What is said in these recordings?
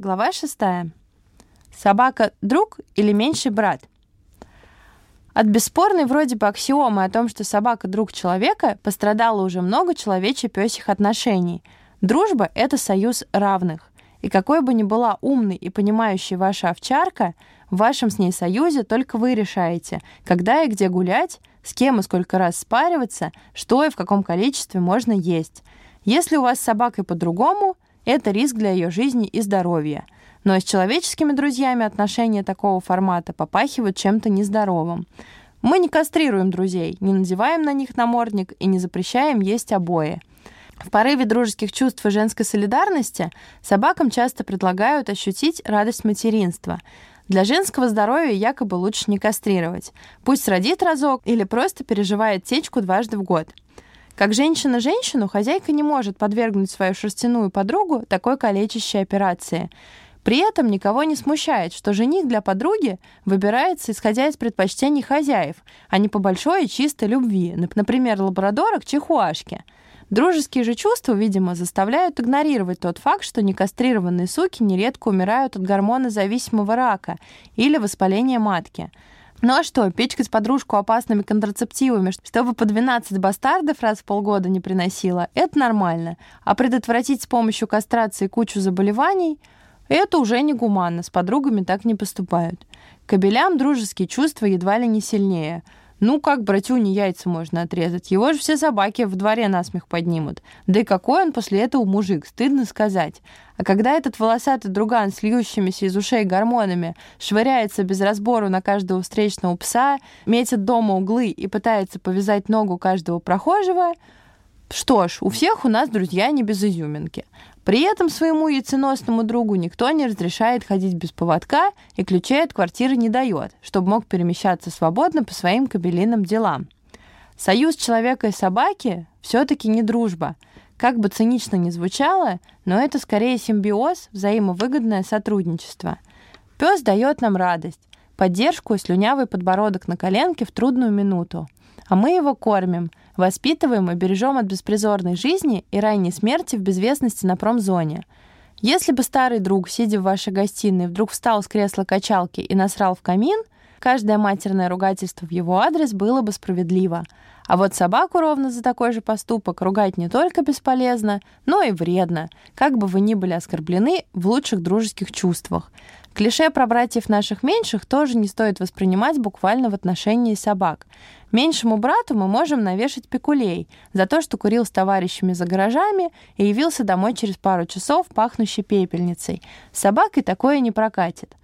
Глава шестая. Собака – друг или меньший брат? От бесспорной вроде бы аксиомы о том, что собака – друг человека, пострадало уже много человече-пёсих отношений. Дружба – это союз равных. И какой бы ни была умной и понимающей ваша овчарка, в вашем с ней союзе только вы решаете, когда и где гулять, с кем и сколько раз спариваться, что и в каком количестве можно есть. Если у вас с собакой по-другому – это риск для ее жизни и здоровья. Но с человеческими друзьями отношения такого формата попахивают чем-то нездоровым. Мы не кастрируем друзей, не надеваем на них намордник и не запрещаем есть обои. В порыве дружеских чувств и женской солидарности собакам часто предлагают ощутить радость материнства. Для женского здоровья якобы лучше не кастрировать. Пусть родит разок или просто переживает течку дважды в год. Как женщина женщину, хозяйка не может подвергнуть свою шерстяную подругу такой калечащей операции. При этом никого не смущает, что жених для подруги выбирается исходя из предпочтений хозяев, а не по большой и чистой любви, например, лабрадора к чихуашке. Дружеские же чувства, видимо, заставляют игнорировать тот факт, что некастрированные суки нередко умирают от гормона зависимого рака или воспаления матки – ну а что, пичкать подружку опасными контрацептивами, чтобы по 12 бастардов раз в полгода не приносила, это нормально. А предотвратить с помощью кастрации кучу заболеваний – это уже негуманно, с подругами так не поступают. Кобелям дружеские чувства едва ли не сильнее – ну, как братюне яйца можно отрезать? Его же все собаки в дворе насмех поднимут. Да и какой он после этого мужик, стыдно сказать. А когда этот волосатый друган с льющимися из ушей гормонами швыряется без разбору на каждого встречного пса, метит дома углы и пытается повязать ногу каждого прохожего, что ж, у всех у нас друзья не без изюминки. При этом своему яйценосному другу никто не разрешает ходить без поводка и ключей от квартиры не дает, чтобы мог перемещаться свободно по своим кабелиным делам. Союз человека и собаки все-таки не дружба. Как бы цинично ни звучало, но это скорее симбиоз, взаимовыгодное сотрудничество. Пес дает нам радость, поддержку и слюнявый подбородок на коленке в трудную минуту. А мы его кормим, Воспитываем и бережем от беспризорной жизни и ранней смерти в безвестности на промзоне. Если бы старый друг, сидя в вашей гостиной, вдруг встал с кресла качалки и насрал в камин, каждое матерное ругательство в его адрес было бы справедливо. А вот собаку ровно за такой же поступок ругать не только бесполезно, но и вредно, как бы вы ни были оскорблены в лучших дружеских чувствах. Клише про братьев наших меньших тоже не стоит воспринимать буквально в отношении собак. Меньшему брату мы можем навешать пекулей за то, что курил с товарищами за гаражами и явился домой через пару часов, пахнущей пепельницей. С собакой такое не прокатит.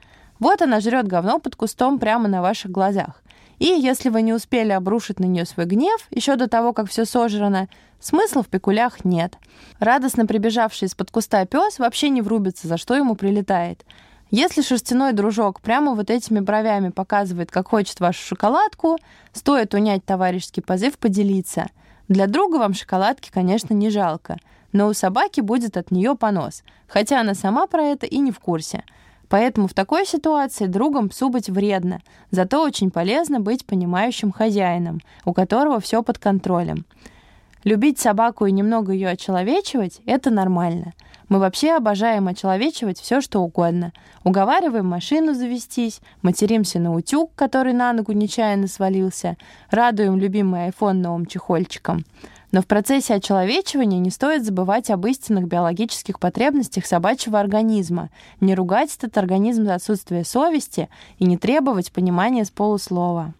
Вот она жрет говно под кустом прямо на ваших глазах. И если вы не успели обрушить на нее свой гнев еще до того, как все сожрано, смысла в пекулях нет. Радостно прибежавший из-под куста пес вообще не врубится, за что ему прилетает. Если шерстяной дружок прямо вот этими бровями показывает, как хочет вашу шоколадку, стоит унять товарищеский позыв поделиться. Для друга вам шоколадки, конечно, не жалко, но у собаки будет от нее понос, хотя она сама про это и не в курсе. Поэтому в такой ситуации другом псу быть вредно, зато очень полезно быть понимающим хозяином, у которого все под контролем. Любить собаку и немного ее очеловечивать — это нормально. Мы вообще обожаем очеловечивать все, что угодно. Уговариваем машину завестись, материмся на утюг, который на ногу нечаянно свалился, радуем любимый iPhone новым чехольчиком. Но в процессе очеловечивания не стоит забывать об истинных биологических потребностях собачьего организма, не ругать этот организм за отсутствие совести и не требовать понимания с полуслова.